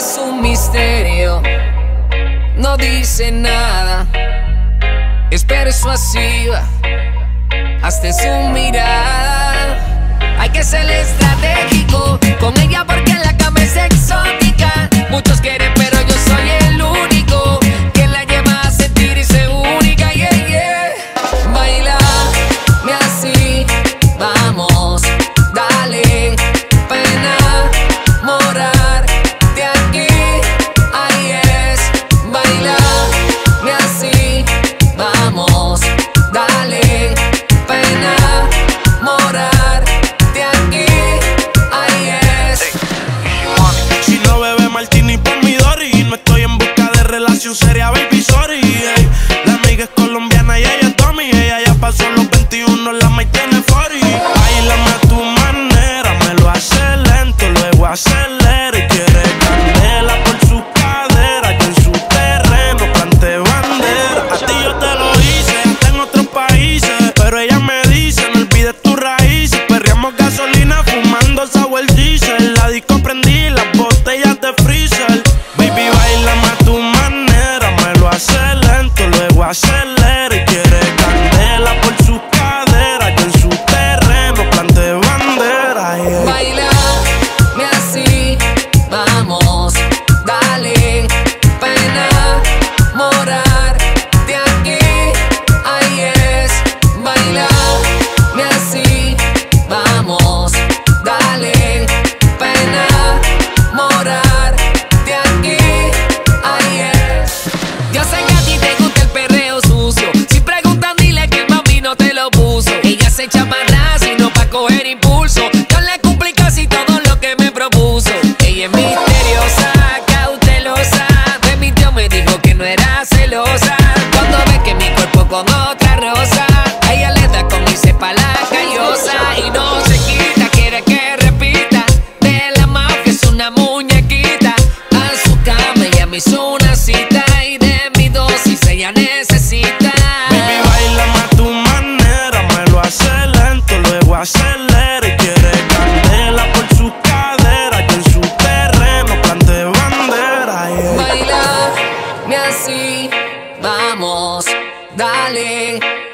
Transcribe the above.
es un misterio, no dice nada, es persuasiva, hasta su mirada. Hay que ser estratégico con ella porque la cama es exótica. Muchos quieren. Seria, baby, sorry. La amiga es colombiana y ella es Tommy Ella ya pasó los 21, la maíz tiene 40 Bailame a tu manera, me lo hace lento Luego acelera y quiere candela por su cadera Yo en su terreno planté bandera. A ti yo te lo hice, en otros países Pero ella me dice, no olvides tus raíces. Perreamos gasolina fumando sour diesel La disco prendí lento, Ella se echa para atrás y no pa' coger impulso. Yo le cumplí casi todo lo que me propuso. Ella es misteriosa, cautelosa. Me mintió, me dijo que no era celosa. Cuando ve que mi cuerpo con otra rosa, darling.